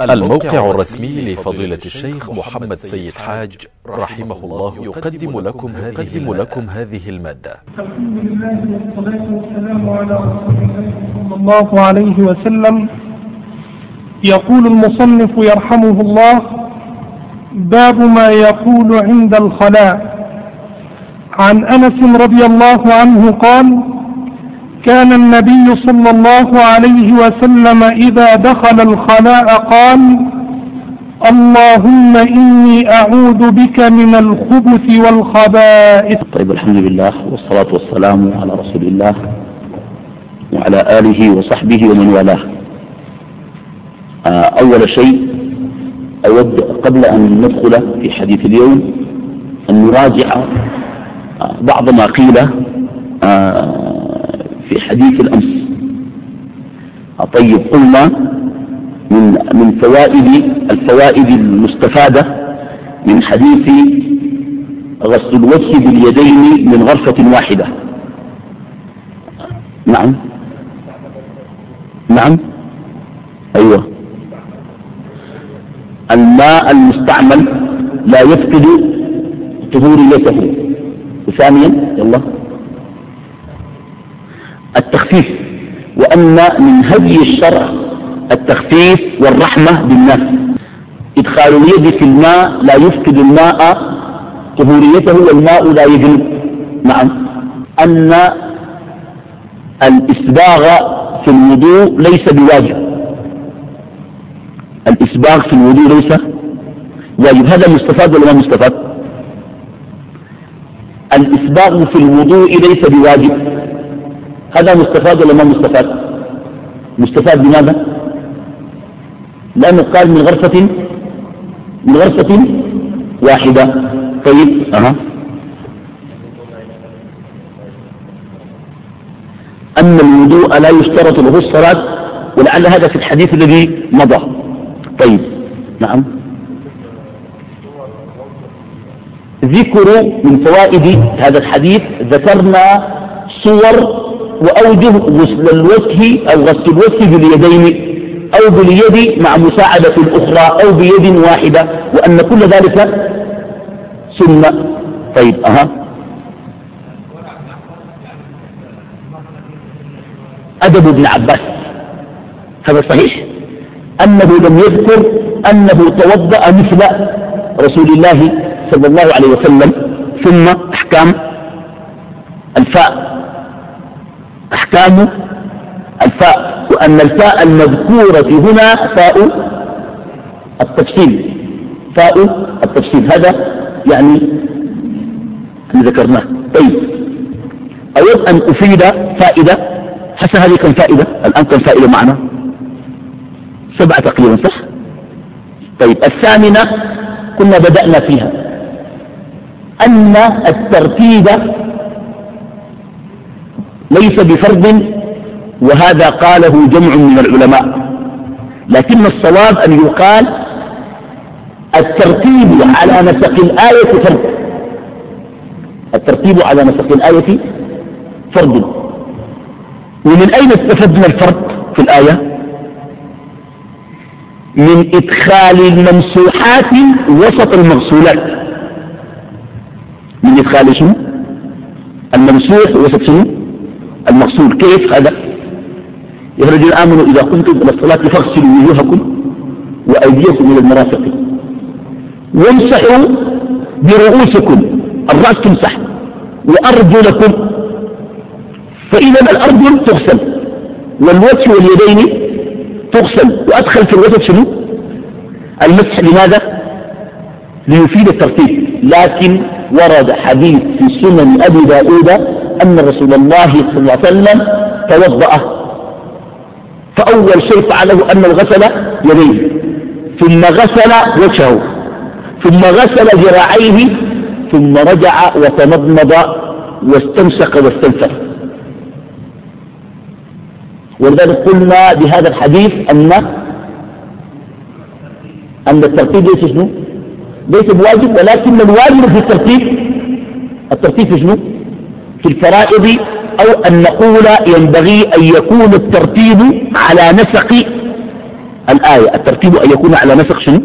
الموقع الرسمي لفضيلة الشيخ محمد سيد حاج رحمه الله يقدم لكم هذه, لكم هذه المادة. الحمد لله والصلاة والسلام على رسول الله صلى الله عليه وسلم. يقول المصنف يرحمه الله باب ما يقول عند الخلاء. عن أنس رضي الله عنه قال كان النبي صلى الله عليه وسلم إذا دخل الخلاء قال اللهم إني أعوذ بك من الخبث والخبائث. طيب الحمد لله والصلاة والسلام على رسول الله وعلى آله وصحبه ومن والاه. آه، أول شيء أود قبل أن ندخل في حديث اليوم أن نراجع آه، بعض ما قيل آه، في حديث الأمس. طيب قلنا من من فوائد الفوائد المستفادة من حديث غسل الوجه باليدين من غرفة واحدة. نعم. نعم. أيوة. الماء المستعمل لا يفقد طهوريته وثانيا يلا. التخفيف وأن من هدي الشرع التخفيف والرحمة بالناس إدخال اليد في الماء لا يفقد الماء طهوريته والماء لا يجلب. نعم. أن الإسباغ في الوضوء ليس بواجب. الإسباغ في الوضوء ليس واجب. هذا مستفاد ولا مستفاد الإسباغ في الوضوء ليس بواجب. هذا مستفاد ولا ما مستفاد؟ مستفاد بماذا؟ لأنه قال من غرفة من غرفة واحدة. طيب أها. أن الوضوء لا يشترط له الصلاة ولعل هذا في الحديث الذي مضى. طيب نعم. ذكر من فوائد هذا الحديث ذكرنا صور وأوجه غسل الوجه أو غسل الوجه باليدين أو باليد مع مساعدة الأخرى أو بيد واحدة وأن كل ذلك سنة. طيب أها. أدب ابن عباس. هذا صحيح؟ أنه لم يذكر أنه توضأ مثل رسول الله صلى الله عليه وسلم ثم أحكام الفاء. أحكام الفاء وأن الفاء المذكورة هنا فاء التفصيل. فاء التفصيل. هذا يعني اللي ذكرناه. طيب. أود أن أفيد فائدة. حتى هذه كم فائدة؟ الآن كم فائدة معنا؟ سبعة تقريبا صح؟ طيب. الثامنة كنا بدأنا فيها. أن الترتيب ليس بفرض وهذا قاله جمع من العلماء. لكن الصواب أن يقال الترتيب على نسق الآية فرض. الترتيب على نسق الآية فرض. ومن أين استفدنا الفرض في الآية؟ من إدخال الممسوحات وسط المغسولات. من إدخال شنو؟ الممسوح وسط شنو؟ المقصود كيف؟ هذا يا رجل آمنوا إذا قمتم إلى الصلاة فاغسلوا وجوهكم وأيديكم إلى المرافق. وامسحوا برؤوسكم. الرأس تمسح وأرجلكم. فإذا الأرجل تغسل والوجه واليدين تغسل وأدخل في الوجه شنو؟ المسح. لماذا؟ ليفيد الترتيب. لكن ورد حديث في سنن أبي داود أن رسول الله صلى الله عليه وسلم توضأ. فأول شيء فعله أنه غسل يديه. ثم غسل وجهه. ثم غسل ذراعيه. ثم رجع وتمضمض واستنشق واستنثر ولذلك قلنا بهذا الحديث أن أن الترتيب ليس شنو؟ ليس بواجب ولكن الواجب في الترتيب. الترتيب في شنو؟ في الفرائض أو أن نقول ينبغي أن يكون الترتيب على نسق الآية. الترتيب أن يكون على نسق شنو؟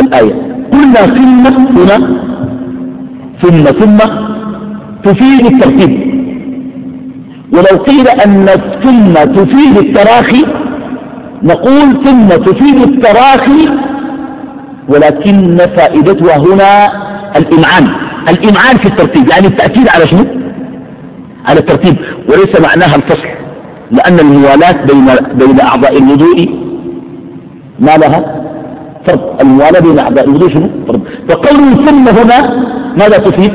الآية. قلنا ثم هنا ثم ثم تفيد الترتيب. ولو قيل أن ثم تفيد التراخي نقول ثم تفيد التراخي ولكن فائدتها هنا الإمعان الإمعان في الترتيب يعني التأكيد على شنو؟ على الترتيب وليس معناها الفصل لأن الموالاة بين, بين أعضاء الوضوء ما لها فرض. الموالاة بين أعضاء الوضوء شنو؟ فرض. فقوله ثم هنا ماذا تفيد؟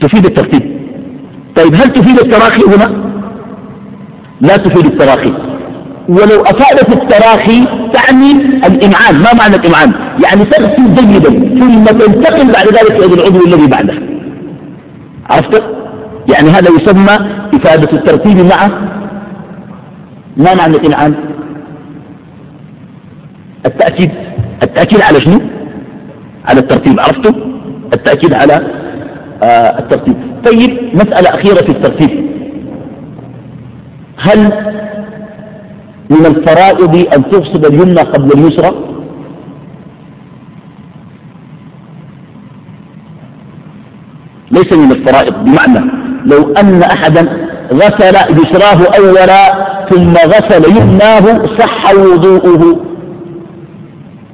تفيد الترتيب. طيب هل تفيد التراخي هنا؟ لا تفيد التراخي. ولو أفادت التراخي تعني الإمعان. ما معنى الإمعان؟ يعني تغسل جيدا ثم تنتقل بعد ذلك إلى العضو الذي بعده. عرفت؟ يعني هذا يسمى إفادة الترتيب مع ما معنى الإمعان؟ التأكيد. التأكيد على شنو؟ على الترتيب. عرفتم التأكيد على آه الترتيب. طيب مسألة أخيرة في الترتيب. هل من الفرائض أن تغسل اليمنى قبل اليسرى؟ ليس من الفرائض بمعنى لو أن أحدا غسل يسراه أولا ثم غسل يمناه صح وضوءه.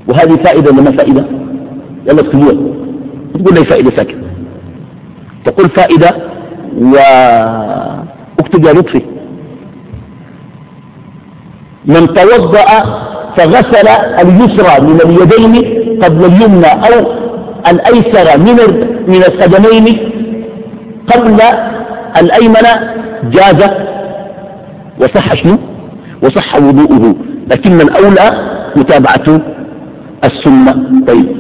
وهذه فائدة ولا ما فائدة؟ يلا اكتبوها. تقول لي فائدة ساكت تقول فائدة واكتب يا لطفي. من توضأ فغسل اليسرى من اليدين قبل اليمنى أو الأيسر من من القدمين قبل الأيمن. جاز. وصح شنو؟ وصح وضوءه. لكن الأولى متابعة السنة. طيب.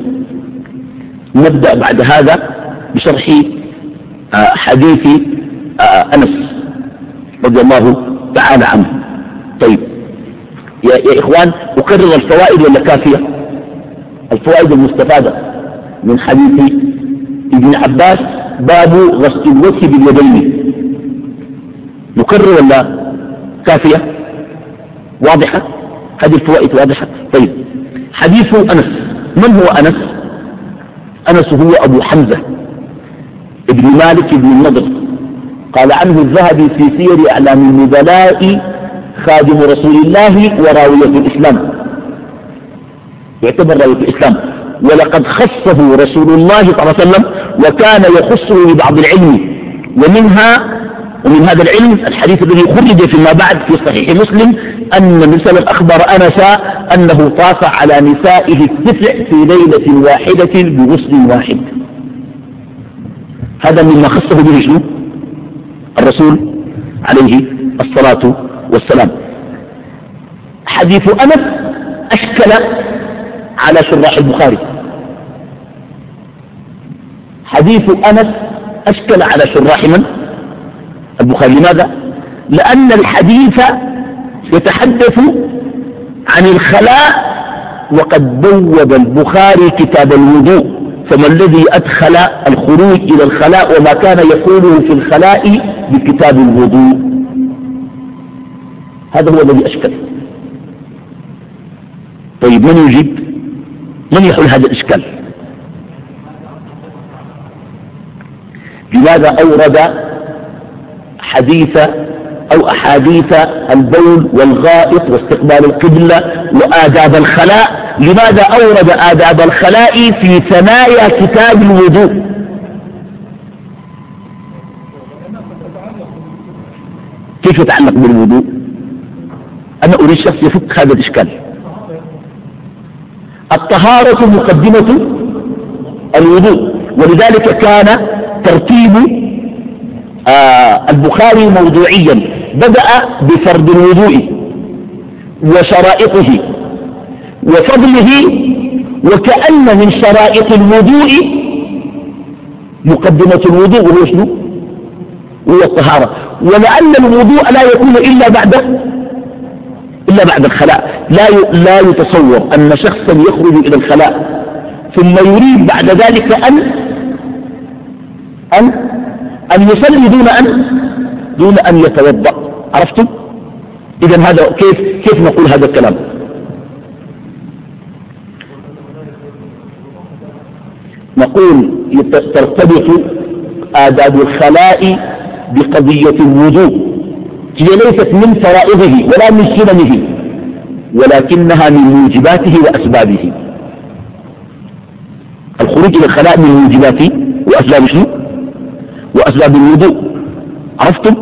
نبدأ بعد هذا بشرح آه، حديث آه، أنس رضي الله تعالى عنه. طيب. يا, يا إخوان أكرر الفوائد ولا كافية؟ الفوائد المستفادة من حديث ابن عباس باب غسل الوجه باليدين. نكرر ولا كافية؟ واضحة؟ هذه الفوائد واضحة؟ طيب. حديث أنس. من هو أنس؟ أنس هو أبو حمزة ابن مالك بن النضر. قال عنه الذهبي في سير أعلام النبلاء خادم رسول الله وراوية الإسلام. يعتبر راوية الإسلام. ولقد خصه رسول الله صلى الله عليه وسلم وكان يخصه ببعض العلم. ومنها ومن هذا العلم الحديث الذي خرج فيما بعد في صحيح مسلم أن النبي صلى أخبر أنس أنه طاف على نسائه التسع في ليلة واحدة بغسل واحد. هذا مما خصه به شنو؟ الرسول عليه الصلاة والسلام. حديث أنس أشكل على شراح البخاري. حديث أنس أشكل على شراح من؟ البخاري. لماذا؟ لأن الحديث يتحدث عن الخلاء وقد بوب البخاري كتاب الوضوء. فما الذي أدخل الخروج إلى الخلاء وما كان يقوله في الخلاء؟ بكتاب الوضوء. هذا هو الذي أشكل. طيب من يجيب؟ من يحل هذا الإشكال؟ لماذا أورد حديث أو أحاديث البول والغائط واستقبال القبلة وآداب الخلاء؟ لماذا أورد آداب الخلاء في ثنايا كتاب الوضوء؟ كيف يتعلق بالوضوء؟ أنا أريد شخص يفك هذا الإشكال. الطهارة مقدمة الوضوء ولذلك كان ترتيب آه البخاري موضوعيا. بدأ بفرض الوضوء وشرائطه وفضله وكأن من شرائط الوضوء مقدمة الوضوء وهو شنو؟ هو الطهارة. ولأن الوضوء لا يكون إلا بعد إلا بعد الخلاء. لا لا يتصور أن شخصا يخرج إلى الخلاء. ثم يريد بعد ذلك أن أن أن يصلي دون أن دون أن يتوضأ. عرفتم؟ إذا هذا كيف كيف نقول هذا الكلام؟ نقول ترتبط آداب الخلاء بقضية الوضوء. هي ليست من فرائضه ولا من سننه ولكنها من موجباته وأسبابه. الخروج إلى الخلاء من موجباته وأسباب شنو؟ وأسباب الوضوء. عرفتم؟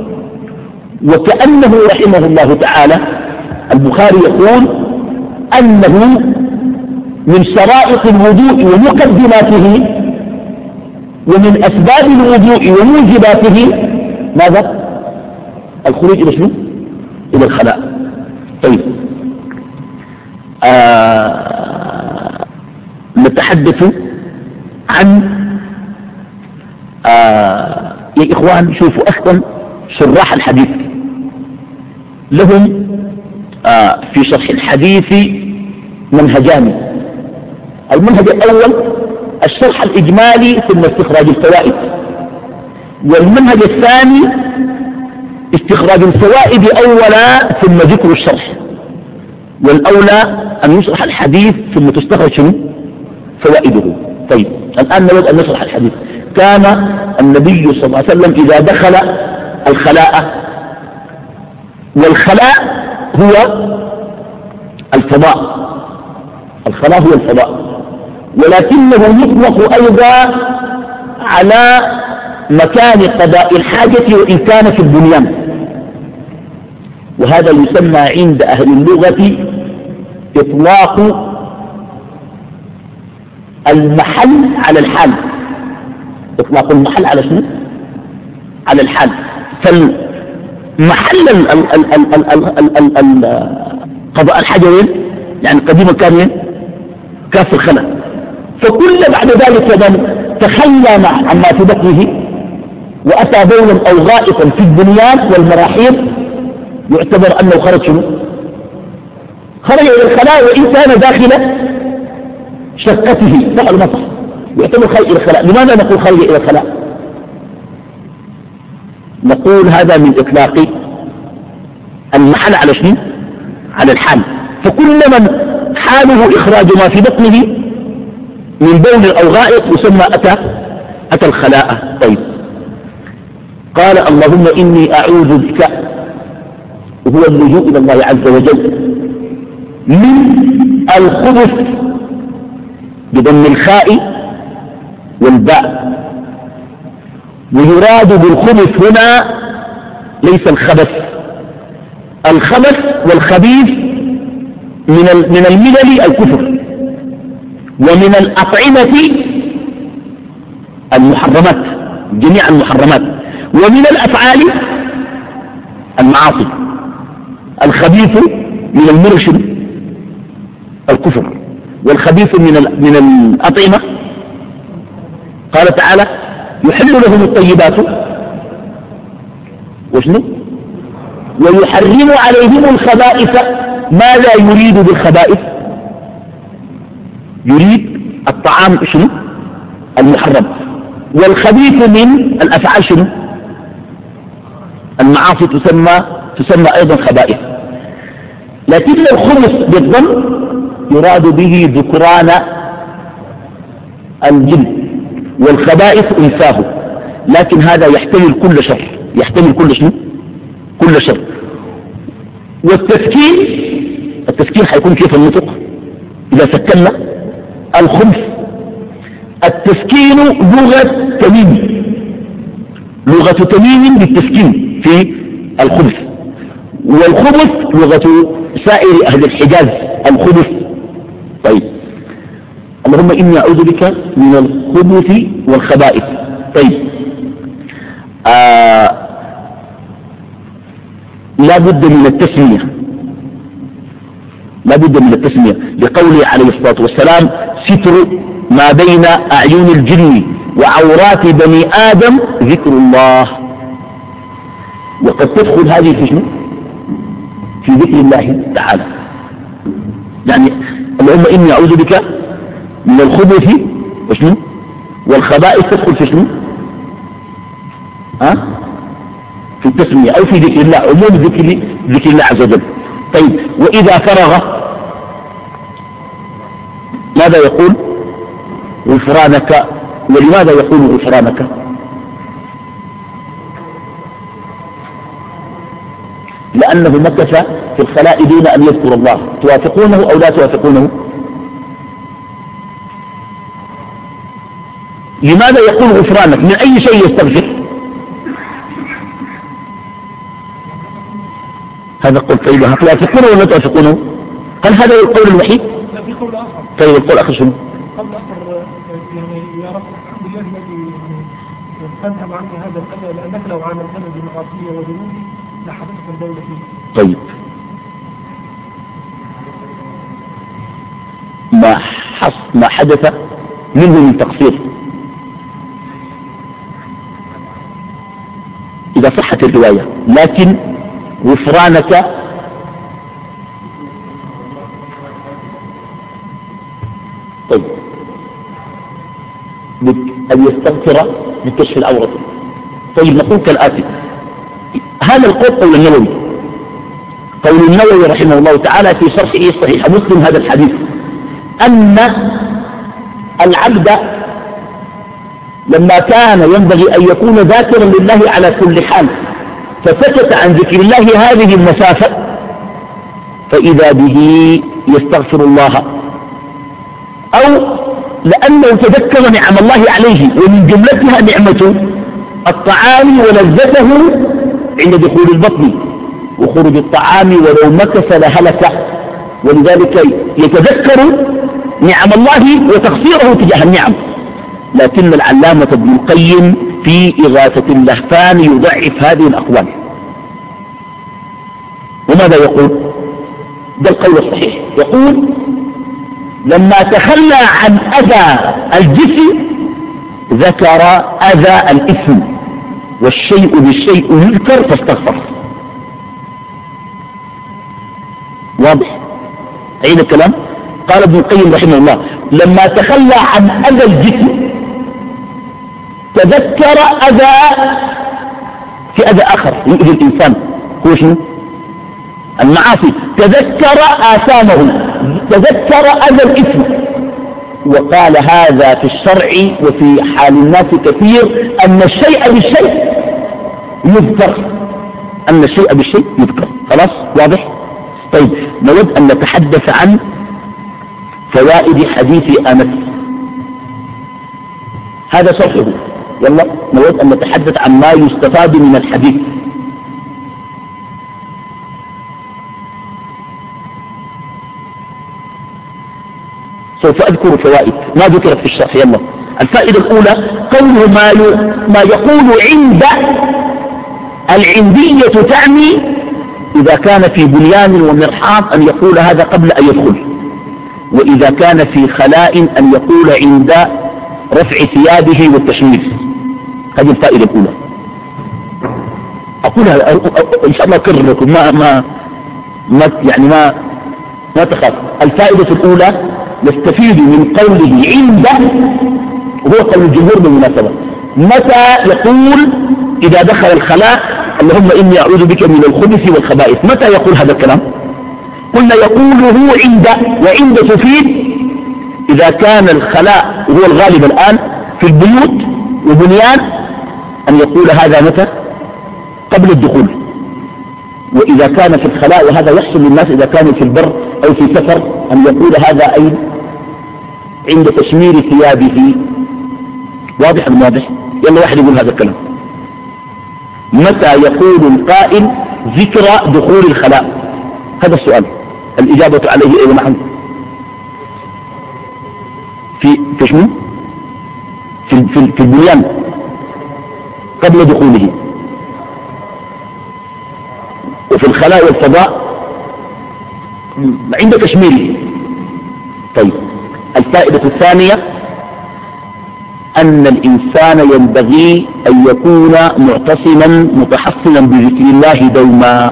وكأنه رحمه الله تعالى البخاري يقول أنه من شرائط الوضوء ومقدماته ومن أسباب الوضوء وموجباته ماذا؟ الخروج إلى شنو؟ إلى الخلاء. طيب. آه نتحدث عن آه يا إخوان شوفوا أصلا شراح الحديث. لهم آه في شرح الحديث منهجان. المنهج الأول الشرح الإجمالي ثم استخراج الفوائد. والمنهج الثاني استخراج الفوائد أولا ثم ذكر الشرح. والأولى أن يشرح الحديث ثم تستخرج شنو؟ فوائده. طيب الآن نود أن نشرح الحديث. كان النبي صلى الله عليه وسلم إذا دخل الخلاء والخلاء هو الفضاء. الخلاء هو الفضاء. ولكنه يطلق أيضا على مكان قضاء الحاجة وإن كان في البنيان. وهذا يسمى عند أهل اللغة إطلاق المحل على الحال. إطلاق المحل على شنو؟ على الحال. فالمحل قضاء الحاجة وين؟ يعني قديما كان وين؟ الخلا. فكل بعد ذلك من تخلى عما في بطنه وأتى بولا أو غائطا في البنيان والمراحيض يعتبر أنه خرج شنو؟ خرج إلى الخلاء وإن كان داخل شقته فعل مصح يعتبر خرج إلى الخلاء. لماذا نقول خرج إلى الخلاء؟ نقول هذا من إطلاق المحل على شنو؟ على الحال. فكل من حاله إخراج ما في بطنه من بول أو غائط يسمى أتى أتى الخلاء. طيب. قال اللهم إني أعوذ بك وهو اللجوء إلى الله عز وجل من الخبث بضم الخاء والباء. ويراد بالخبث هنا ليس الخبث. الخبث والخبيث من من الملل الكفر ومن الأطعمة المحرمات جميع المحرمات ومن الأفعال المعاصي. الخبيث من المرشد الكفر والخبيث من من الأطعمة. قال تعالى يحل لهم الطيبات. وشنو؟ ويحرم عليهم الخبائث. ماذا يريد بالخبائث؟ يريد الطعام شنو؟ المحرم. والخبيث من الأفعال شنو؟ المعاصي تسمى تسمى أيضا خبائث. لكن الخمس بالضم يراد به ذكران الجن والخبائث أنساه. لكن هذا يحتمل كل شر. يحتمل كل شنو؟ كل شر. والتسكين التسكين حيكون كيف النطق؟ إذا سكنا الخمس التسكين لغة تميم. لغة تميم بالتسكين في الخبث والخبث لغة سائر أهل الحجاز الخبث. طيب. اللهم إني أعوذ بك من الخبث والخبائث. طيب. آه لا بد من التسمية. لا بد من التسمية. لقوله عليه الصلاة والسلام ستر ما بين أعين الجن وعورات بني آدم ذكر الله. وقد تدخل هذه في شنو؟ في ذكر الله تعالى. يعني اللهم إني أعوذ بك من الخبث وشنو؟ والخبائث تدخل في شنو؟ ها؟ في التسمية أو في ذكر الله عموم ذكر ذكر الله عز وجل. طيب وإذا فرغ ماذا يقول؟ غفرانك. ولماذا يقول غفرانك؟ لأنه مكث في الخلاء دون أن يذكر الله. توافقونه أو لا توافقونه؟ لماذا يقول غفرانك؟ من أي شيء يستغفر؟ هذا قول طيب. توافقونه ولا توافقونه؟ هل هذا هو القول الوحيد؟ طيب القول آخر شنو؟ قول آخر يعني يا رب الحمد لله الذي أذهب عني هذا الأذى لأنك لو عاملتنا بمعاصي وذنوبي لحبست الدولة فيه. طيب. ما ما حدث منه من تقصير. إذا صحت الرواية لكن غفرانك طيب. أن يستغفر بكشف العورة. طيب نقول كالآتي. هذا القول قول النووي. قول النووي رحمه الله تعالى في شرحه صحيح. مسلم هذا الحديث. أن العبد لما كان ينبغي أن يكون ذاكرا لله على كل حال فسكت عن ذكر الله هذه المسافة فإذا به يستغفر الله. أو لأنه تذكر نعم الله عليه ومن جملتها نعمة الطعام ولذته عند دخول البطن وخروج الطعام ولو مكث لهلك. ولذلك يتذكر نعم الله وتقصيره تجاه النعم. لكن العلامة ابن القيم في إغاثة اللهفان يضعف هذه الأقوال. وماذا يقول؟ ده القول الصحيح. يقول لما تخلى عن أذى الجسم ذكر أذى الإثم والشيء بالشيء يذكر فاستغفر. واضح؟ عيد الكلام؟ قال ابن القيم رحمه الله لما تخلى عن أذى الجسم تذكر أذى في أذى آخر يؤذي الإنسان. هو شنو؟ المعاصي. تذكر آثامه تذكر أذى الإثم وقال هذا في الشرع وفي حال الناس كثير أن الشيء بالشيء يذكر. أن الشيء بالشيء يذكر. خلاص؟ واضح؟ طيب نود أن نتحدث عن فوائد حديث أنس هذا شرحه. يلا نود أن نتحدث عن ما يستفاد من الحديث. سوف أذكر فوائد. ما ذكرت في الشرح يلا. الفائدة الأولى قوله ما, ما يقول عند العندية تعني إذا كان في بنيان ومرحاض أن يقول هذا قبل أن يدخل. وإذا كان في خلاء أن يقول عند رفع ثيابه والتشمير هذه الفائدة الأولى. أقولها إن شاء الله أكرر لكم ما, ما, ما يعني ما ما تخاف. الفائدة الأولى نستفيد من قوله عند وهو قول الجمهور بالمناسبة. متى يقول إذا دخل الخلاء اللهم إني أعوذ بك من الخبث والخبائث؟ متى يقول هذا الكلام؟ قلنا يقوله عند وعند تفيد إذا كان الخلاء وهو الغالب الآن في البيوت وبنيان أن يقول هذا متى؟ قبل الدخول. وإذا كان في الخلاء وهذا يحصل للناس إذا كانوا في البر أو في سفر أن يقول هذا أي عند تشمير ثيابه. واضح أم واضح؟ يلا واحد يقول هذا الكلام. متى يقول القائل ذكرى دخول الخلاء؟ هذا السؤال. الإجابة عليه أيضا نعم في في شنو؟ في, في, في البنيان. قبل دخوله. وفي الخلاء والفضاء. عند تشميره طيب. الفائدة الثانية أن الإنسان ينبغي أن يكون معتصما متحصنا بذكر الله دوما.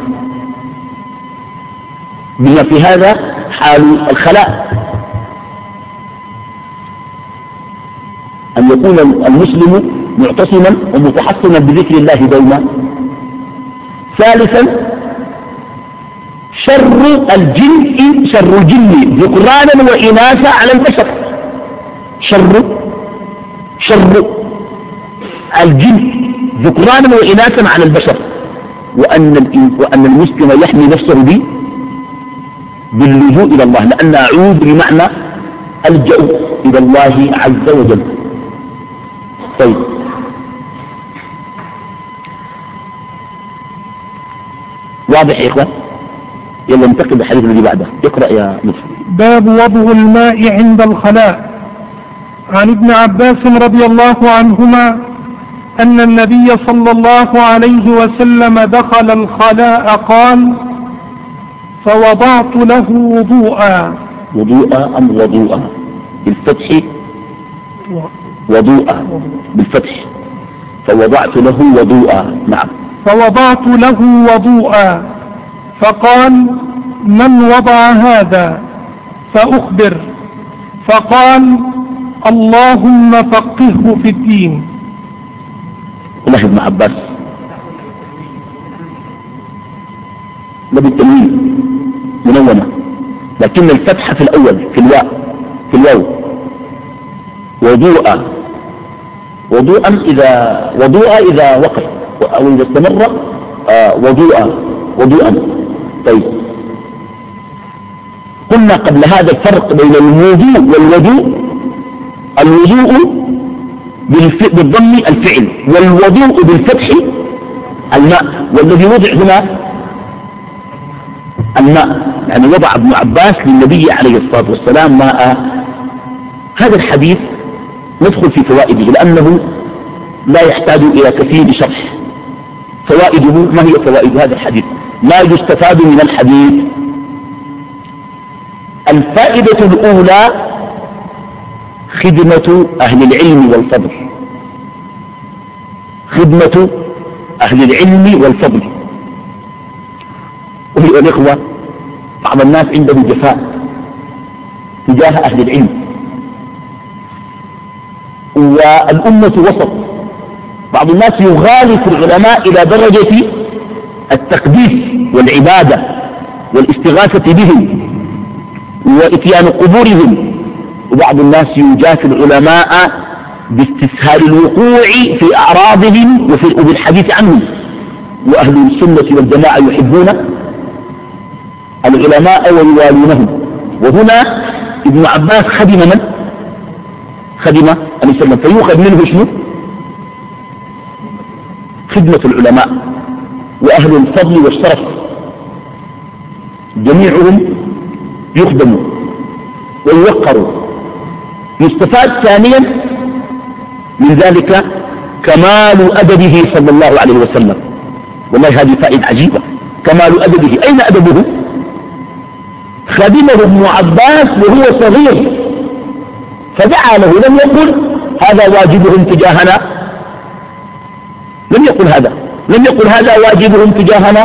بما في هذا حال الخلاء. أن يكون المسلم معتصما ومتحصنا بذكر الله دوما. ثالثا شر الجن شر الجن ذكرانا وإناثا على البشر. شر شر الجن ذكرانا وإناثا على البشر. وأن, وأن المسلم يحمي نفسه به باللجوء إلى الله لأن أعود بمعنى ألجأ إلى الله عز وجل. طيب. واضح يا إخوان؟ يلا ننتقل للحديث الذي بعده. اقرأ يا مصر باب وضع الماء عند الخلاء. عن ابن عباس رضي الله عنهما أن النبي صلى الله عليه وسلم دخل الخلاء قال فوضعت له وضوءا. وضوءا أم وضوءا؟ بالفتح. وضوءا بالفتح. فوضعت له وضوءا نعم. فوضعت له وضوءا. فقال من وضع هذا؟ فأخبر. فقال اللهم فقهه في الدين. الله ابن عباس. ده بالتنوين منونة لكن الفتحة في الأول في الواء في الواو. وضوءا. وضوءا إذا وضوءا إذا وقف أو إذا استمر آه وضوءا. وضوءا. طيب. قلنا قبل هذا الفرق بين الوضوء والوضوء. الوضوء بالضم الفعل والوضوء بالفتح الماء. والذي وضع هنا الماء. يعني وضع ابن عباس للنبي عليه الصلاة والسلام ماء هذا الحديث ندخل في فوائده لأنه لا يحتاج إلى كثير شرح. فوائده ما هي فوائد هذا الحديث؟ ما يستفاد من الحديث. الفائدة الأولى خدمة أهل العلم والفضل. خدمة أهل العلم والفضل. وهي الإخوة بعض الناس عنده جفاء تجاه أهل العلم. والأمة وسط. بعض الناس يغالي في العلماء إلى درجة التقديس والعبادة والاستغاثة بهم وإتيان قبورهم. وبعض الناس يجافي العلماء باستسهال الوقوع في أعراضهم وفي وبالحديث عنهم. وأهل السنة والجماعة يحبون العلماء ويوالونهم وهنا ابن عباس خدم من؟ خدم عليه وسلم فيؤخذ منه شنو؟ خدمة العلماء وأهل الفضل والشرف. جميعهم يخدموا ويوقروا. يستفاد ثانيا من ذلك كمال أدبه صلى الله عليه وسلم. والله هذه فائدة عجيبة. كمال أدبه. أين أدبه؟ خدمه ابن عباس وهو صغير. فدعا له لم يقل هذا واجبهم تجاهنا. لم يقل هذا. لم يقل هذا واجبهم تجاهنا.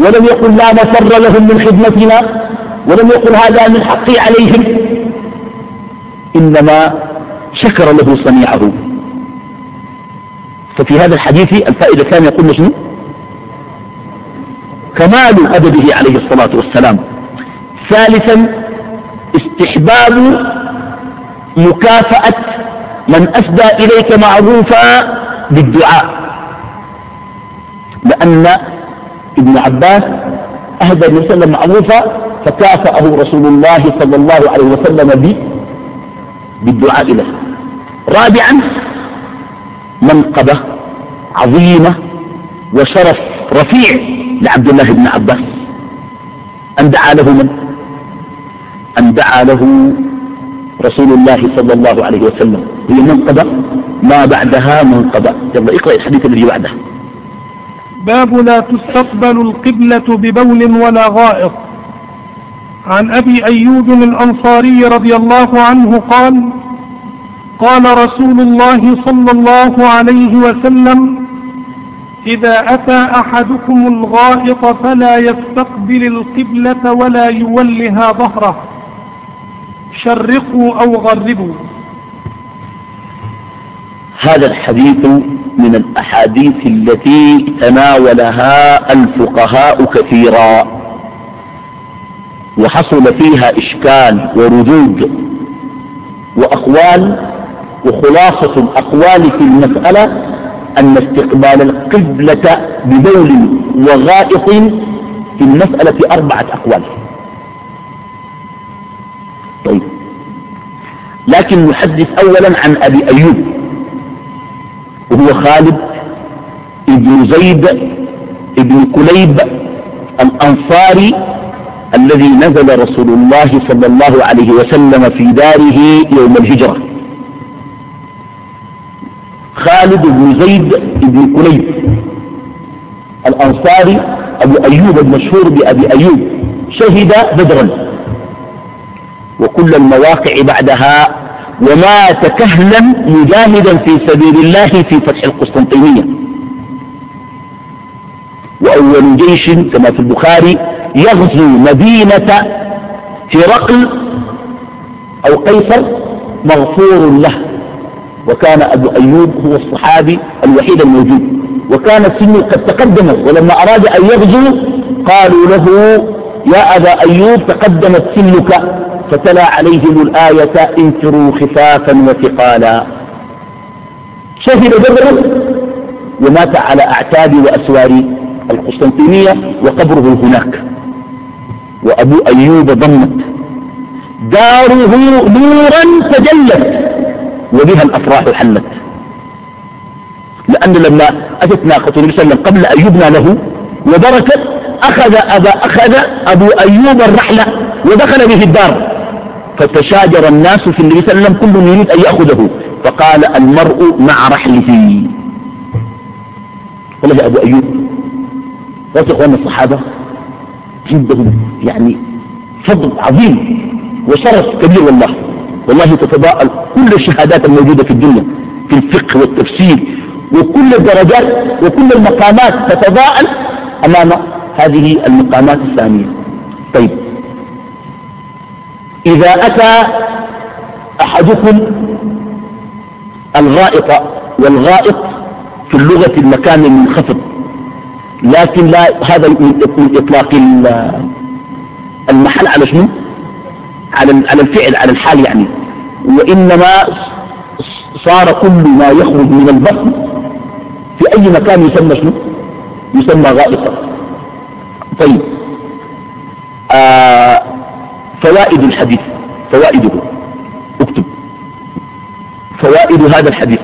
ولم يقل لا مفر لهم من خدمتنا. ولم يقل هذا من حقي عليهم. إنما شكر له صنيعه ففي هذا الحديث الفائدة الثانية قلنا شنو؟ كمال أدبه عليه الصلاة والسلام. ثالثا استحباب مكافأة من أسدى إليك معروفا بالدعاء. لأن ابن عباس أهدى النبي صلى وسلم معروفا فكافأه رسول الله صلى الله عليه وسلم به بالدعاء له. رابعا منقبة عظيمة وشرف رفيع لعبد الله بن عباس. أن دعا له من؟ أن دعا له رسول الله صلى الله عليه وسلم. هي منقبة ما بعدها منقبة. يلا اقرأ الحديث الذي بعده. باب لا تستقبل القبلة ببول ولا غائط. عن أبي أيوب الأنصاري رضي الله عنه قال قال رسول الله صلى الله عليه وسلم إذا أتى أحدكم الغائط فلا يستقبل القبلة ولا يولها ظهره. شرقوا أو غربوا. هذا الحديث من الأحاديث التي تناولها الفقهاء كثيرا. وحصل فيها إشكال وردود. وأقوال وخلاصة الأقوال في المسألة أن استقبال القبلة ببول وغائط في المسألة أربعة أقوال. لكن نحدث أولا عن أبي أيوب وهو خالد ابن زيد ابن كليب الأنصاري الذي نزل رسول الله صلى الله عليه وسلم في داره يوم الهجرة. خالد بن زيد بن كليب الأنصاري أبو أيوب المشهور بأبي أيوب شهد بدرا. وكل المواقع بعدها ومات كهلا مجاهدا في سبيل الله في فتح القسطنطينية. وأول جيش كما في البخاري يغزو مدينة هرقل أو قيصر مغفور له. وكان أبو أيوب هو الصحابي الوحيد الموجود. وكان سنه قد تقدم ولما أراد أن يغزو قالوا له يا أبا أيوب تقدمت سنك فتلا عليهم الآية انفروا خفافا وثقالا. شهد بدرا ومات على أعتاب وأسوار القسطنطينية وقبره هناك. وأبو أيوب ضمت داره نورا تجلت وبها الأفراح حلت. لأن لما أتت ناقة النبي صلى الله عليه وسلم قبل أن يبنى له وبركت أخذ أبا أخذ أبو أيوب الرحلة ودخل به الدار. فتشاجر الناس في النبي صلى الله عليه وسلم كل يريد أن يأخذه. فقال المرء مع رحله والله أبو أيوب يا إخوان الصحابة عندهم يعني فضل عظيم وشرف كبير والله. والله تتضاءل كل الشهادات الموجودة في الدنيا في الفقه والتفسير وكل الدرجات وكل المقامات تتضاءل أمام هذه المقامات الثانية. طيب. إذا أتى أحدكم الغائط والغائط في اللغة المكان المنخفض لكن لا هذا من إطلاق المحل على شنو؟ على على الفعل على الحال يعني. وإنما صار كل ما يخرج من البطن في أي مكان يسمى شنو؟ يسمى غائطا. طيب. آه فوائد الحديث فوائده. اكتب. فوائد هذا الحديث.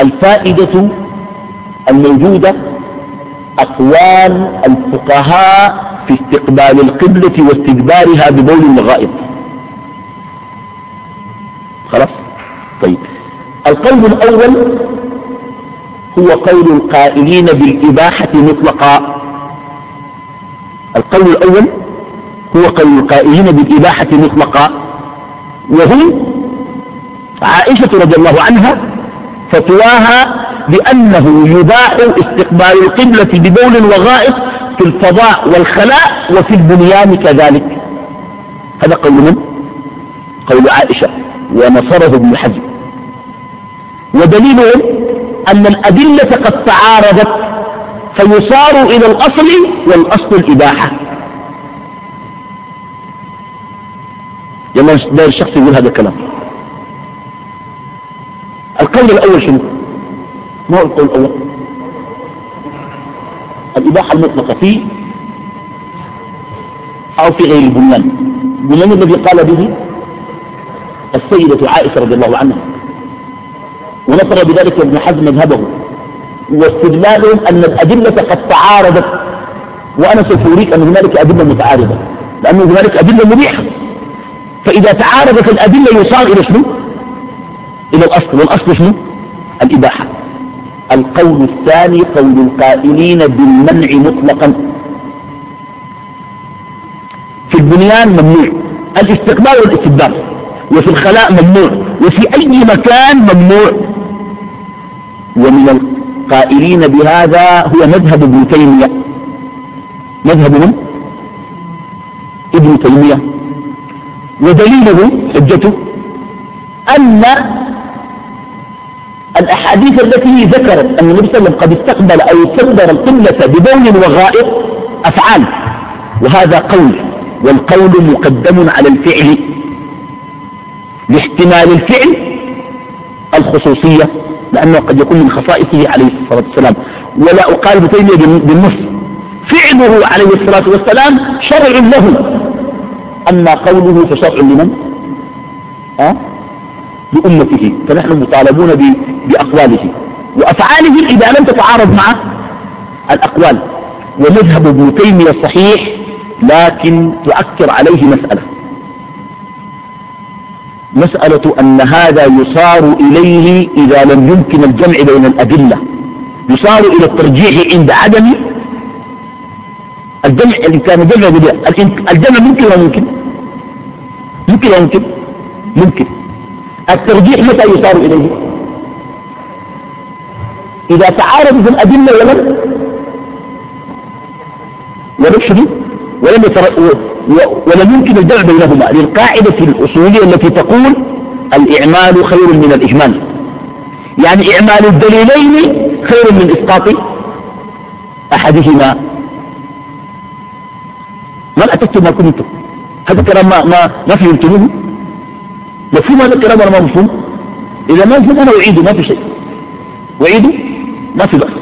الفائدة الموجودة أقوال الفقهاء في استقبال القبلة واستدبارها ببول وغائط خلاص؟ طيب. القول الأول هو قول القائلين بالإباحة مطلقا. القول الأول هو قول القائلين بالإباحة مطلقا. وهو عائشة رضي الله عنها فتواها بأنه يباح استقبال القبلة ببول وغائط في الفضاء والخلاء وفي البنيان كذلك. هذا قول من؟ قول عائشة ونصره ابن حزم. ودليله أن الأدلة قد تعارضت فيصار إلى الأصل والأصل الإباحة. لما الشخص يقول هذا الكلام. القول الأول شنو؟ القول الأول؟ الإباحة المطلقة فيه أو في غير البنيان. البنيان الذي قال به السيدة عائشة رضي الله عنها. ونصر بذلك ابن حزم مذهبه. واستدلالهم أن الأدلة قد تعارضت. وأنا سوف أريك أن هنالك أدلة متعارضة. لأن هنالك أدلة مبيحة. فإذا تعارضت الأدلة يصار إلى شنو؟ إلى الأصل. والأصل شنو؟ الإباحة. القول الثاني قول القائلين بالمنع مطلقا. في البنيان ممنوع الاستقبال والاستدبار وفي الخلاء ممنوع وفي أي مكان ممنوع. ومن القائلين بهذا هو مذهب ابن تيمية. مذهب من؟ ابن تيمية. ودليله حجته أن الأحاديث التي ذكرت أن النبي صلى الله عليه وسلم قد استقبل أو استقبل القبلة ببول وغائط أفعال. وهذا قول والقول مقدم على الفعل. لاحتمال الفعل الخصوصية لأنه قد يكون من خصائصه عليه الصلاة والسلام. ولا أقال بتيمية بالنص. فعله عليه الصلاة والسلام شرع له. أما قوله فشرع لمن؟ أه؟ لأمته فنحن مطالبون بأقواله. وأفعاله إذا لم تتعارض مع الأقوال. ومذهب ابن تيمية صحيح لكن تؤثر عليه مسألة. مسألة أن هذا يصار إليه إذا لم يمكن الجمع بين الأدلة. يصار إلى الترجيح عند عدم الجمع الإنسان جمع الجمع ممكن ولا ممكن ممكن ولا ممكن ممكن. الترجيح متى يصار إليه؟ إذا تعارضت الأدلة ولم ولم شنو ولم. ولم يمكن الجمع بينهما. للقاعدة الأصولية التي تقول الإعمال خير من الإهمال يعني إعمال الدليلين خير من إسقاط أحدهما. ما أتكتم ما كنتم هذا الكلام ما, ما, ما فهمتموه؟ مفهوم هذا الكلام ولا ما مفهوم؟ إذا ما مفهوم أنا أعيده ما في شيء. أعيده؟ ما في بأس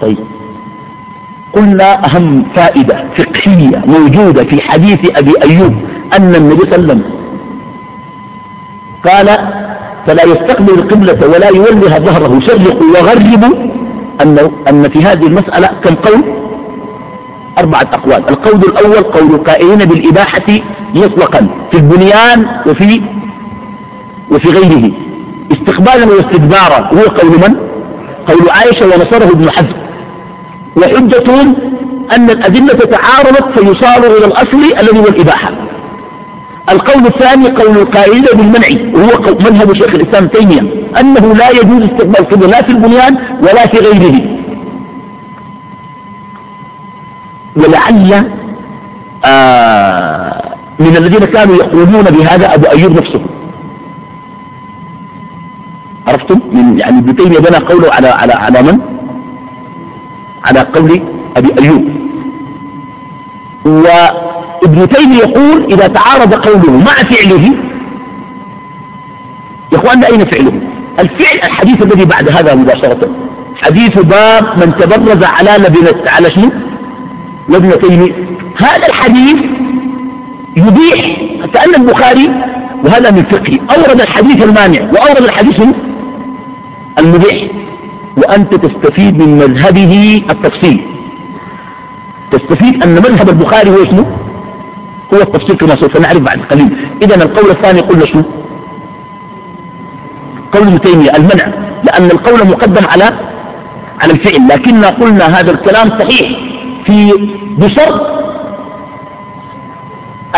طيب. قلنا أهم فائدة فقهية موجودة في حديث أبي أيوب أن النبي صلى الله عليه وسلم قال فلا يستقبل القبلة ولا يولها ظهره شرقوا وغربوا. أن, أن في هذه المسألة كم قول؟ أربعة أقوال. القول الأول قول القائلين بالإباحة مطلقا في البنيان وفي وفي غيره. استقبالا واستدبارا. هو قول من؟ قول عائشة ونصره ابن حزم. وحجتهم أن الأدلة تعارضت فيصار إلى الأصل الذي هو الإباحة. القول الثاني قول القائلين بالمنع وهو مذهب شيخ الإسلام تيمية أنه لا يجوز استقبال القبلة لا في البنيان ولا في غيره. ولعل آه من الذين كانوا يقولون بهذا أبو أيوب نفسه. عرفتم؟ من يعني ابن تيمية بنى قوله على على على من؟ على قول أبي أيوب. وابن تيمية يقول إذا تعارض قوله مع فعله يا اخواننا أين فعله؟ الفعل الحديث الذي بعد هذا مباشرة. حديث باب من تبرز على لبنة على شنو؟ لبنة تيمية. هذا الحديث يبيح كأن البخاري وهذا من فقه أورد الحديث المانع وأورد الحديث المبيح. وأنت تستفيد من مذهبه التفصيل. تستفيد أن مذهب البخاري هو شنو؟ هو التفصيل كما سوف نعرف بعد قليل. إذا القول الثاني قلنا شنو؟ قول ابن تيمية المنع. لأن القول مقدم على على الفعل. لكننا قلنا هذا الكلام صحيح في بشرط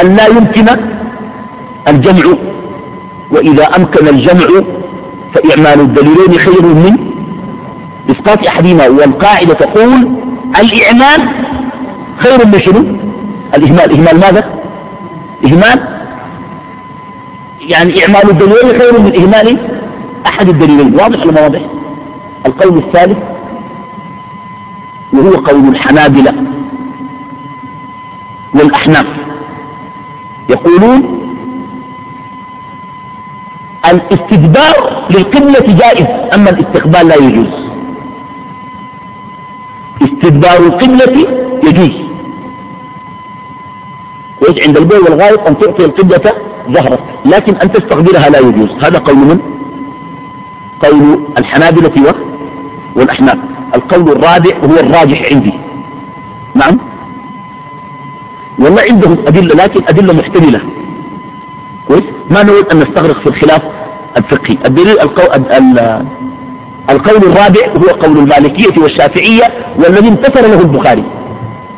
أن لا يمكن الجمع وإذا أمكن الجمع فإعمال الدليلين خير من إسقاط أحدهما والقاعدة تقول الإعمال خير من شنو؟ الإهمال. إهمال ماذا؟ إهمال يعني إعمال الدليلين خير من إهمال أحد الدليلين. واضح ولا واضح؟ القول الثالث وهو قول الحنابلة والأحناف. يقولون الاستدبار للقبلة جائز أما الاستقبال لا يجوز. استدبار القبلة يجوز. ويجب عند البول والغائط أن تعطي القبلة ظهرك لكن أن تستقبلها لا يجوز. هذا قول من؟ قول الحنابلة والأحناف. القول الرابع هو الراجح عندي. نعم؟ والله عندهم أدلة لكن أدلة محتملة. كويس؟ ما نريد أن نستغرق في الخلاف الفقهي. الدليل القول, القول الرابع هو قول المالكية والشافعية والذي انتصر له البخاري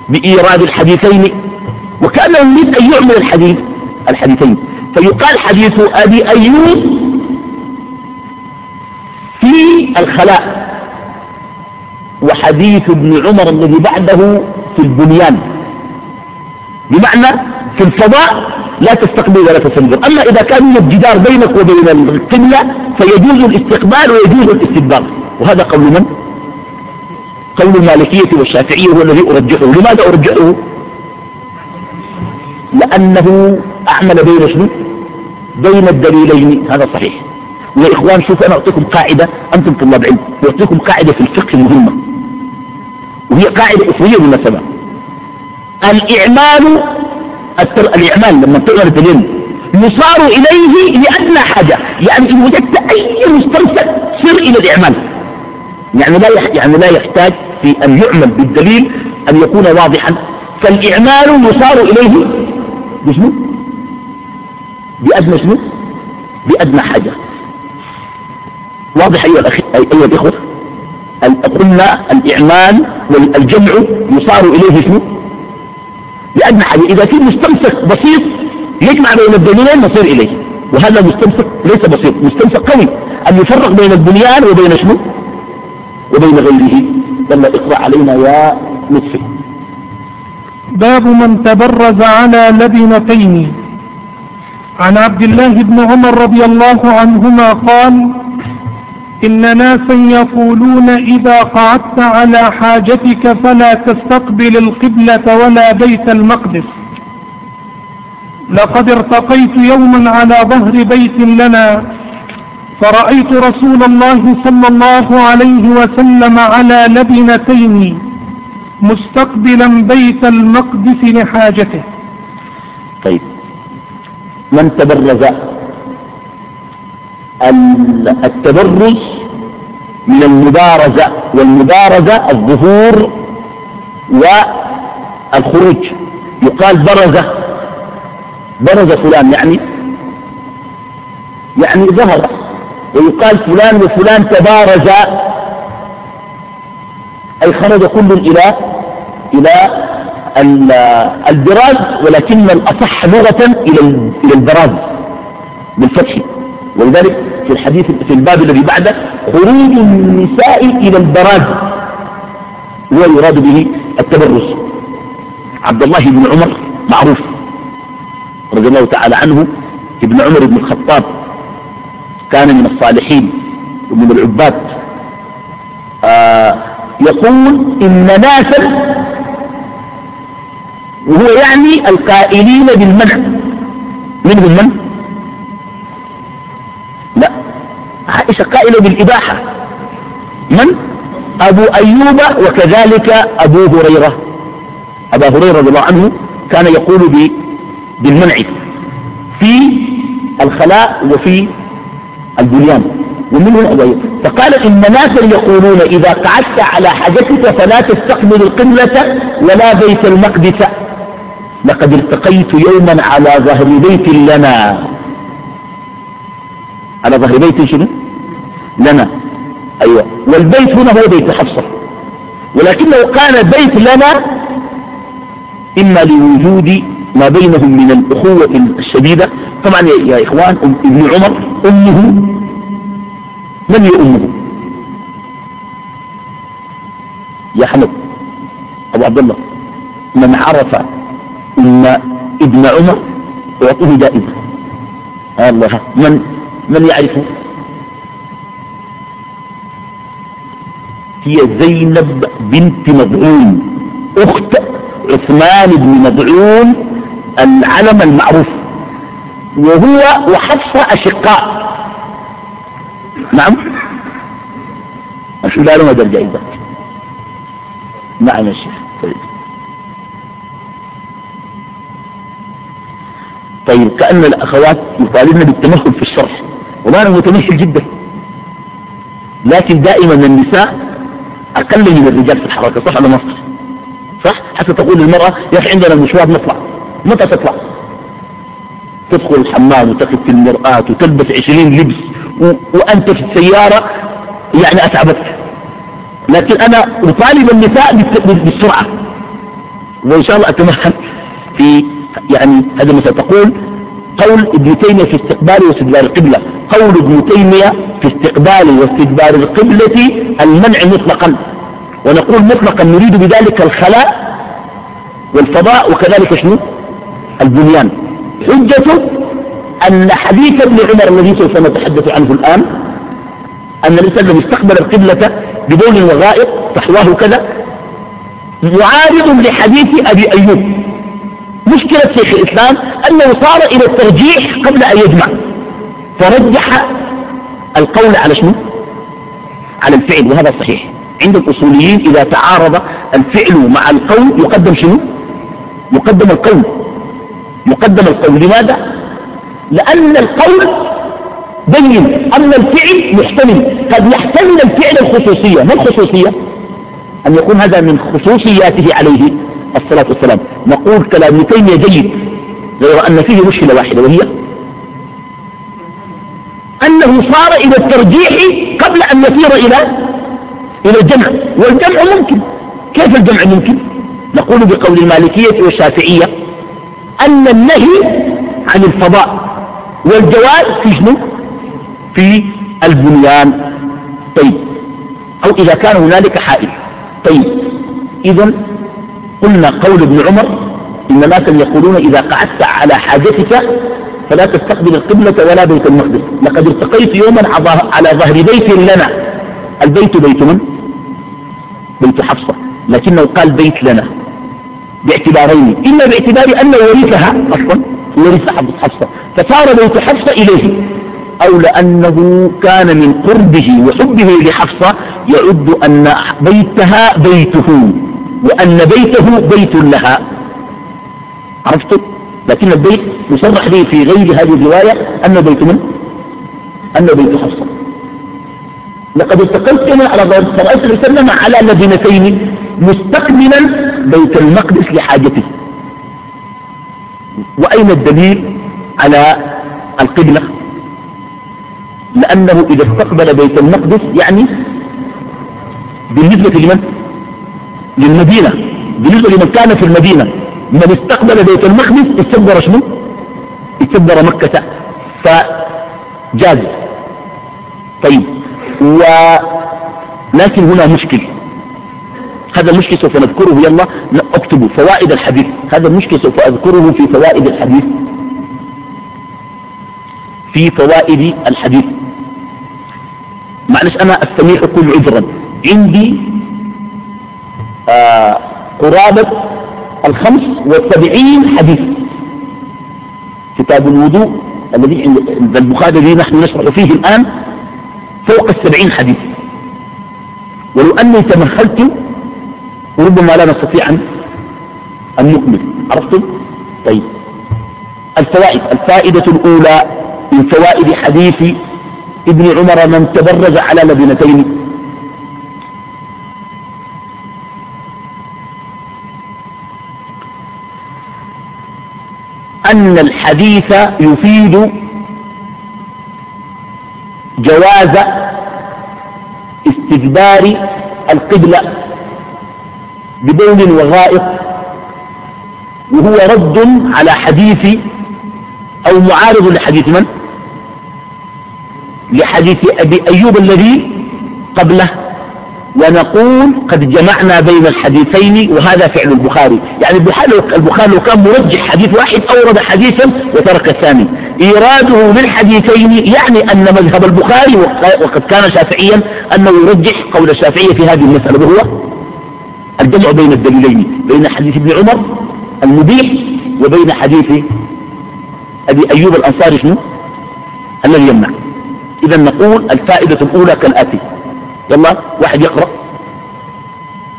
بإيراد الحديثين وكأنه يريد أن يعمل الحديث الحديثين. فيقال حديث أبي أيوب في الخلاء وحديث ابن عمر الذي بعده في البنيان. بمعنى في الفضاء لا تستقبل ولا تستنظر أما إذا كان يوجد جدار بينك وبين القبلة فيجوز الاستقبال ويجوز الاستدبار. وهذا قول من؟ قول المالكية والشافعية هو الذي أرجحه. لماذا أرجحه؟ لأنه أعمل بين شنو؟ بين الدليلين. هذا صحيح. يا إخوان شوفوا أنا أعطيكم قاعدة. أنتم طلاب علم. أعطيكم قاعدة في الفقه مهمة وهي قاعدة أصولية بالمناسبة الإعمال الإعمال لما تعمل الدليل يصار إليه لأدنى حاجة. يعني إن وجدت أي مستمسك سر إلى الإعمال. يعني لا يعني لا يحتاج في أن يعمل بالدليل أن يكون واضحا. فالإعمال يصار إليه بشنو؟ بأدنى شنو؟ بأدنى حاجة. واضح أيها, الأخي أيها الإخوة؟ قلنا الإعمال والجمع يصار إليه شنو؟ بأدنى حاجة. إذا كان مستمسك بسيط يجمع بين الدليلين نصير إليه. وهذا مستمسك ليس بسيط مستمسك قوي. أن يفرق بين البنيان وبين شنو؟ وبين غيره. يلا اقرأ علينا يا لطفي. باب من تبرز على لبنتين. عن عبد الله بن عمر رضي الله عنهما قال إن ناسا يقولون إذا قعدت على حاجتك فلا تستقبل القبلة ولا بيت المقدس. لقد ارتقيت يوما على ظهر بيت لنا فرأيت رسول الله صلى الله عليه وسلم على لبنتين مستقبلا بيت المقدس لحاجته. طيب من تبرز؟ التبرز من المبارزة والمبارزة الظهور والخروج. يقال برز برز فلان يعني يعني ظهر. ويقال فلان وفلان تبارزا أي خرج كل إلى إلى البراز ولكن الأصح لغة إلى البراز بالفتح. ولذلك في الحديث في الباب الذي بعده خروج النساء إلى البراز. هو يراد به التبرز. عبد الله بن عمر معروف رضي الله تعالى عنه ابن عمر بن الخطاب كان من الصالحين ومن العباد. آه يقول إن ناسا وهو يعني القائلين بالمنع. منهم من لا عائشة قائلة بالإباحة. من؟ أبو أيوب وكذلك أبو هريرة. أبا هريرة رضي الله عنه كان يقول بالمنع. في الخلاء وفي البنيان. ومنه الأبوية فقال إن ناسا يقولون إذا قعدت على حاجتك فلا تستقبل القبلة ولا بيت المقدس. لقد التقيت يوما على ظهر بيت لنا. على ظهر بيت شنو؟ لنا. أيوة. والبيت هنا هو بيت حفصة. ولكن لو كان بيت لنا إما لوجود ما بينهم من الأخوة الشديدة. طبعا يا إخوان ابن عمر أمه. من هي أمه؟ يا حمد. أبو عبد الله. من عرف أن ابن عمر يعطيه جائزة الله. من من يعرفه؟ هي زينب بنت مضعون. أخت عثمان بن مضعون العلم المعروف. وهو وحفصة أشقاء. نعم؟ أشو قالوا هذا الجائزة نعم يا شيخ طيب. طيب كأن الأخوات يطالبن بالتمثل في الشرح وما أنا متمثل جدا. لكن دائما النساء أقل من الرجال في الحركة صح ولا ما؟ صح؟ حتى تقول للمرأة يا أخي عندنا مشوار نطلع. متى تطلع؟ تدخل الحمام وتقف في المرآة وتلبس عشرين لبس. وأنت في السيارة يعني أتعبك. لكن أنا أطالب النساء بالسرعة. وإن شاء الله أتمهل في يعني هذا مثل تقول قول ابن تيمية في استقبال واستدبار القبلة. قول ابن تيمية في استقبال واستدبار القبلة المنع مطلقا. ونقول مطلقا نريد بذلك الخلاء والفضاء وكذلك شنو؟ البنيان. حجته أن حديث ابن عمر الذي سوف نتحدث عنه الآن أن عليه وسلم استقبل القبلة ببول وغائط فحواه كذا معارض لحديث أبي أيوب. مشكلة شيخ الإسلام أنه صار إلى الترجيح قبل أن يجمع. فرجح القول على شنو؟ على الفعل وهذا صحيح. عند الأصوليين إذا تعارض الفعل مع القول يقدم شنو؟ يقدم القول. يقدم القول. لماذا؟ لأن القول بين أن الفعل محتمل قد يحتمل الفعل الخصوصية. ما الخصوصية؟ أن يكون هذا من خصوصياته عليه الصلاة والسلام. نقول كلام تيمية جيد غير أن فيه مشكلة واحدة وهي أنه صار إلى الترجيح قبل أن يصير إلى إلى الجمع. والجمع ممكن. كيف الجمع ممكن؟ نقول بقول المالكية والشافعية أن النهي عن الفضاء والجواز في شنو؟ في البنيان. طيب. أو إذا كان هنالك حائل. طيب. إذا قلنا قول ابن عمر إن ناسا يقولون إذا قعدت على حاجتك فلا تستقبل القبلة ولا بيت المقدس. لقد ارتقيت يوما على ظهر بيت لنا. البيت بيت من؟ بيت حفصة. لكنه قال بيت لنا. باعتبارين. إما باعتبار أنه ورثها أصلا ورث حفصة. فصار بيت حفصة إليه. أو لأنه كان من قربه وحبه لحفصة يعد أن بيتها بيته وأن بيته بيت لها. عرفت؟ لكن البيت يصرح به في غير هذه الرواية أنه بيت من؟ أنه بيت حفصة. لقد استقلت على صلى الله عليه وسلم على لبنتين مستقبلا بيت المقدس لحاجته وأين الدليل على القبلة؟ لأنه إذا استقبل بيت المقدس يعني بالنسبة لمن؟ للمدينة. بالنسبة لمن كان في المدينة. من استقبل بيت المقدس استقبل شنو؟ استقبل مكة. فجاز. طيب. ولكن هنا مشكل. هذا المشكل سوف نذكره. يلا اكتبوا فوائد الحديث. هذا المشكل سوف أذكره في فوائد الحديث. في فوائد الحديث. معلش أنا أستميحكم عذرا. عندي آه قرابة الخمس والسبعين حديث. كتاب الوضوء الذي عند البخاري الذي نحن نشرح فيه الآن فوق السبعين حديث. ولو أني تمهلت وربما لا نستطيع أن نكمل. عرفتم؟ طيب. الفوائد. الفائدة الأولى من فوائد حديث ابن عمر من تبرز على لبنتين أن الحديث يفيد جواز استدبار القبلة ببول وغائط وهو رد على حديث أو معارض لحديث من؟ لحديث أبي أيوب الذي قبله. ونقول قد جمعنا بين الحديثين وهذا فعل البخاري. يعني البخاري لو كان مرجح حديث واحد أورد حديثا وترك الثاني. إيراده للحديثين يعني أن مذهب البخاري وقد كان شافعيا أنه يرجح قول الشافعية في هذه المسألة وهو الجمع بين الدليلين بين حديث ابن عمر المبيح وبين حديث أبي أيوب الأنصاري شنو؟ الذي يمنع. إذا نقول الفائدة الأولى كالآتي. يلا واحد يقرأ.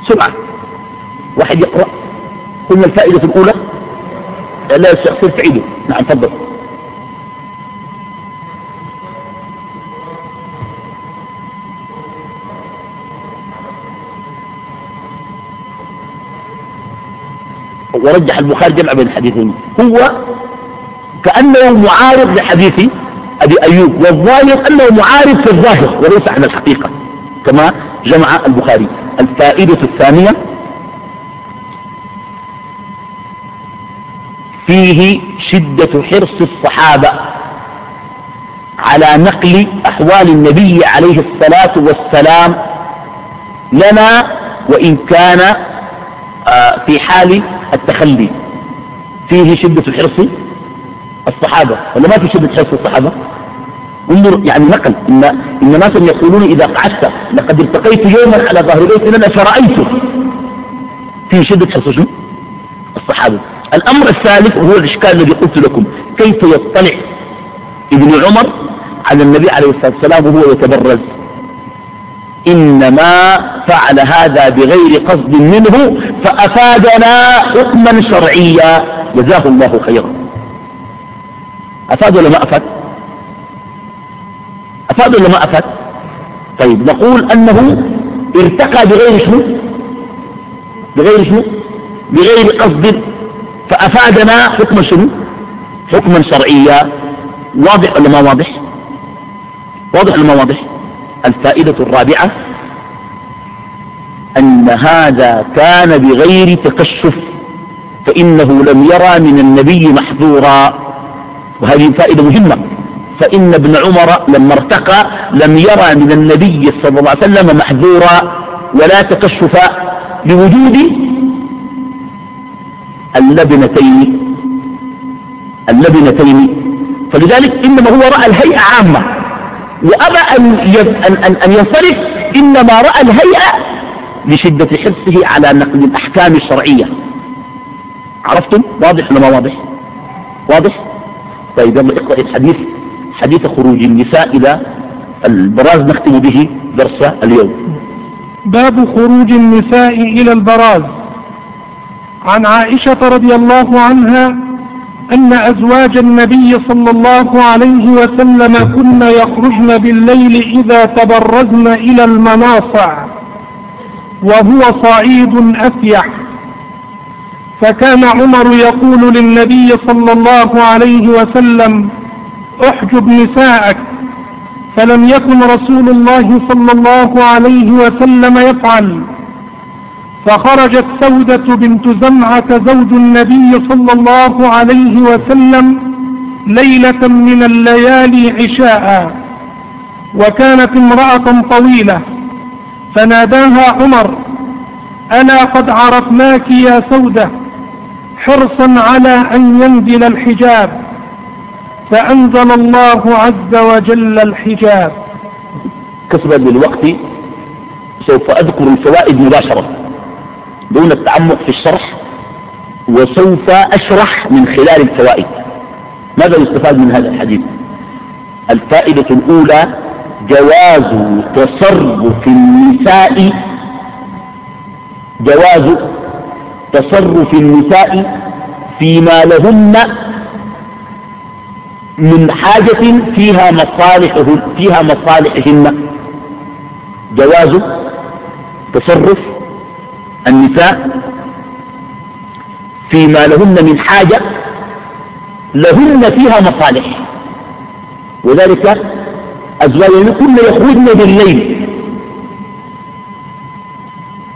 سرعة واحد يقرأ. قلنا الفائدة الأولى؟ لا يصير تعيده نعم تفضل. ورجح البخاري جمع بين الحديثين. هو كأنه معارض لحديث أبي أيوب والظاهر أنه معارض في الظاهر وليس على الحقيقة. كما جمع البخاري. الفائدة الثانية فيه شدة حرص الصحابة على نقل أحوال النبي عليه الصلاة والسلام لنا وإن كان آه، في حال التخلي. فيه شدة حرص الصحابة. ولا ما في شدة حرص الصحابة؟ انظر يعني نقل إن, إن ناسا يقولون إذا قعدت لقد التقيت يوما على ظهر بيت لنا فرأيته فيه شدة شنو الصحابة. الأمر الثالث وهو الإشكال الذي قلت لكم كيف يطلع ابن عمر على النبي عليه الصلاة والسلام وهو يتبرز؟ إنما فعل هذا بغير قصد منه فأفادنا حكما شرعيا. جزاه الله خيرا. أفاد ولا ما أفاد؟ أفاد ولا ما أفاد؟ طيب نقول أنه ارتقى بغير شنو؟ بغير شنو؟ بغير قصد فأفادنا حكما شنو؟ حكما شرعيا. واضح ولا ما واضح؟ واضح ولا ما واضح؟ الفائدة الرابعة أن هذا كان بغير تكشف فإنه لم يرى من النبي محظورا. وهذه فائدة مهمة. فإن ابن عمر لما ارتقى لم يرى من النبي صلى الله عليه وسلم محذورا ولا تكشف لوجود اللبنتين اللبنتين. فلذلك إنما هو رأى الهيئة عامة وأبى أن ينصرف إنما رأى الهيئة لشدة حرصه على نقل الأحكام الشرعية. عرفتم؟ واضح ولا ما واضح؟ واضح؟ طيب يلا اقرأ الحديث. حديث خروج النساء إلى البراز نختم به درس اليوم. باب خروج النساء إلى البراز. عن عائشة رضي الله عنها أن أزواج النبي صلى الله عليه وسلم كن يخرجن بالليل إذا تبرزن إلى المناصع وهو صعيد أفيح. فكان عمر يقول للنبي صلى الله عليه وسلم احجب نساءك. فلم يكن رسول الله صلى الله عليه وسلم يفعل. فخرجت سودة بنت زمعة زوج النبي صلى الله عليه وسلم ليلة من الليالي عشاء. وكانت امرأة طويلة. فناداها عمر ألا قد عرفناك يا سودة حرصا على أن ينزل الحجاب. فأنزل الله عز وجل الحجاب. كسبا للوقت سوف أذكر الفوائد مباشرة. دون التعمق في الشرح وسوف أشرح من خلال الفوائد. ماذا يستفاد من هذا الحديث؟ الفائدة الأولى جواز تصرف النساء جواز تصرف النساء فيما لهن من حاجة فيها مصالح فيها مصالحهن. جواز تصرف النساء فيما لهن من حاجة لهن فيها مصالح. وذلك أزواجهن كن يخرجن بالليل.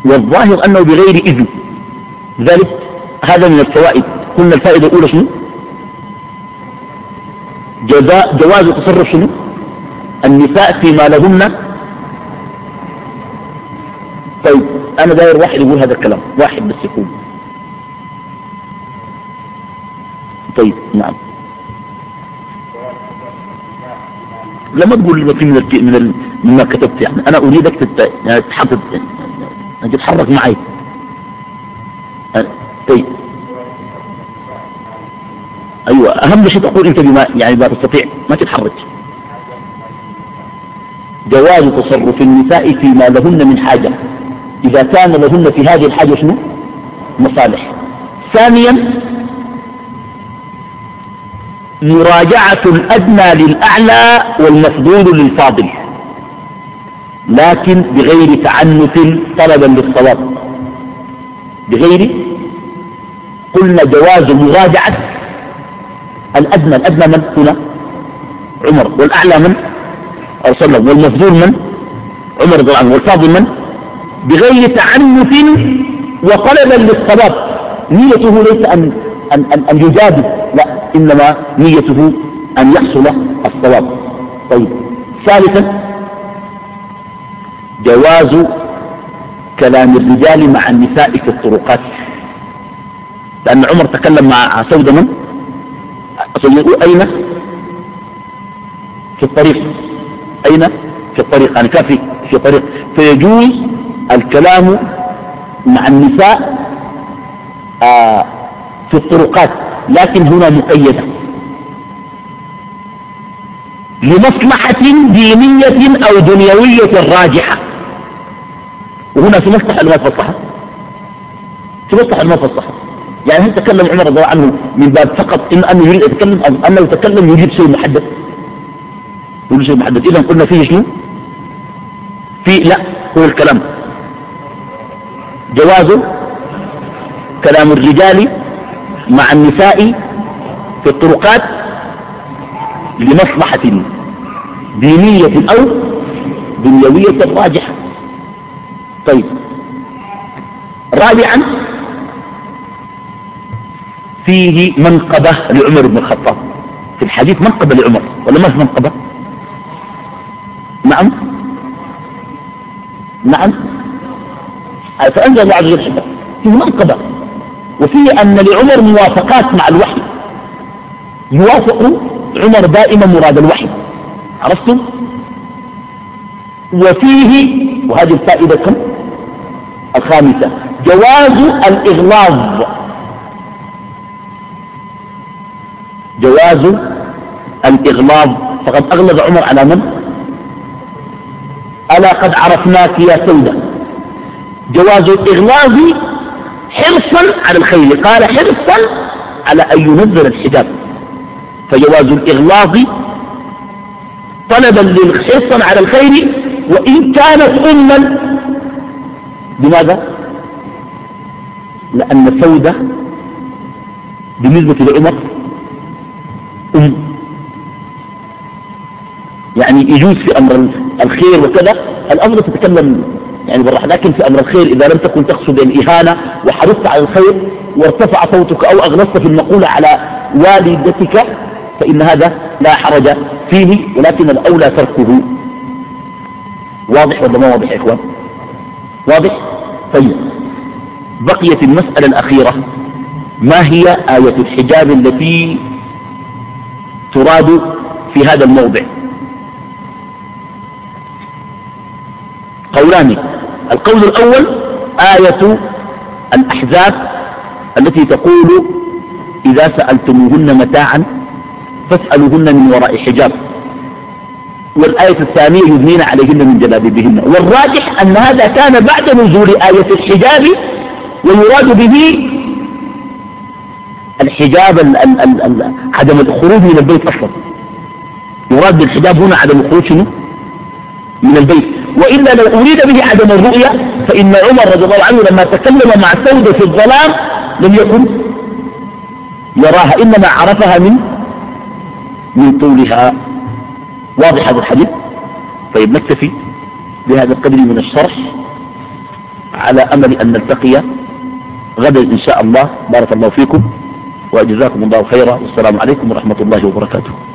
والظاهر أنه بغير إذن. ذلك هذا من الفوائد. قلنا الفائدة الأولى شنو؟ جزاء جواز تصرف شنو؟ النساء فيما لهن. طيب أنا داير واحد يقول هذا الكلام واحد بس يقول. طيب نعم. لما تقول في من من. مما كتبت يعني أنا أريدك تت... يعني تحطط يعني تتحرك معي طيب أيوة أهم شيء تقول أنت بما يعني ما تستطيع ما تتحرك. جواز تصرف النساء فيما لهن من حاجة. إذا كان لهن في هذه الحاجة شنو؟ مصالح. ثانيا مراجعة الأدنى للأعلى والمفضول للفاضل. لكن بغير تعنت طلبا للصواب. بغير قلنا جواز مراجعة الأدنى الأدنى من هنا عمر والأعلى من الله والمفضول من عمر رضي الله عنه والفاضل من بغير تعنف وطلبا للصواب. نيته ليس أن, أن, أن, أن يجادل لا إنما نيته أن يحصل الصواب. طيب ثالثا جواز كلام الرجال مع النساء في الطرقات. لأن عمر تكلم مع سودة من؟ أين؟ في الطريق. أين؟ في الطريق. يعني كان في, في طريق. فيجوز الكلام مع النساء آه في الطرقات. لكن هنا مقيدة. لمصلحة دينية أو دنيوية راجحة. وهنا في مصلحة ما في مصلحة؟ في يعني هل تكلم عمر رضي الله عنه من باب فقط إن أنه يريد يتكلم أو أنه يتكلم يجيب شيء محدد؟ يقول شيء محدد. إذا قلنا فيه شنو؟ في لا هو الكلام. جواز كلام الرجال مع النساء في الطرقات لمصلحة دينية أو دنيوية راجحة. طيب. رابعا فيه منقبة لعمر بن الخطاب. في الحديث منقبة لعمر ولا ما في منقبة؟ نعم. نعم. فأنزل الله عز وجل فيه منقبة. وفيه أن لعمر موافقات مع الوحي. يوافق عمر دائما مراد الوحي. عرفتم؟ وفيه وهذه الفائدة كم؟ الخامسة. جواز الإغلاظ. جواز الإغلاظ فقد أغلظ عمر على من؟ ألا قد عرفناك يا سودة جواز الإغلاظ حرصا على الخير قال حرصا على أن ينزل الحجاب. فجواز الإغلاظ طلبا حرصا على الخير وإن كانت أما لماذا لأن سودة بالنسبة لعمر يعني يجوز في أمر الخير وكذا الأمر تتكلم يعني بالراحة لكن في أمر الخير إذا لم تكن تقصد الإهانة وحرصت على الخير وارتفع صوتك أو أغلصت في المقولة على والدتك فإن هذا لا حرج فيه ولكن الأولى تركه. واضح ولا ما واضح يا إخوان؟ واضح؟ طيب. بقيت المسألة الأخيرة. ما هي آية الحجاب التي تراد في هذا الموضع؟ قولان القول الأول آية الأحزاب التي تقول إذا سألتموهن متاعا فاسألوهن من وراء حجاب. والآية الثانية يبنين عليهن من جلابيبهن. والراجح أن هذا كان بعد نزول آية الحجاب ويراد به الحجاب ال ال ال ال عدم الخروج من البيت أصلا. يراد بالحجاب هنا عدم الخروج من البيت. وإلا لو أريد به عدم الرؤية فإن عمر رضي الله عنه لما تكلم مع سودة في الظلام لم يكن يراها إنما عرفها من من طولها. واضح هذا الحديث؟ طيب نكتفي بهذا القدر من الشرح على أمل أن نلتقي غدا إن شاء الله. بارك الله فيكم وجزاكم الله خيرا. والسلام عليكم ورحمة الله وبركاته.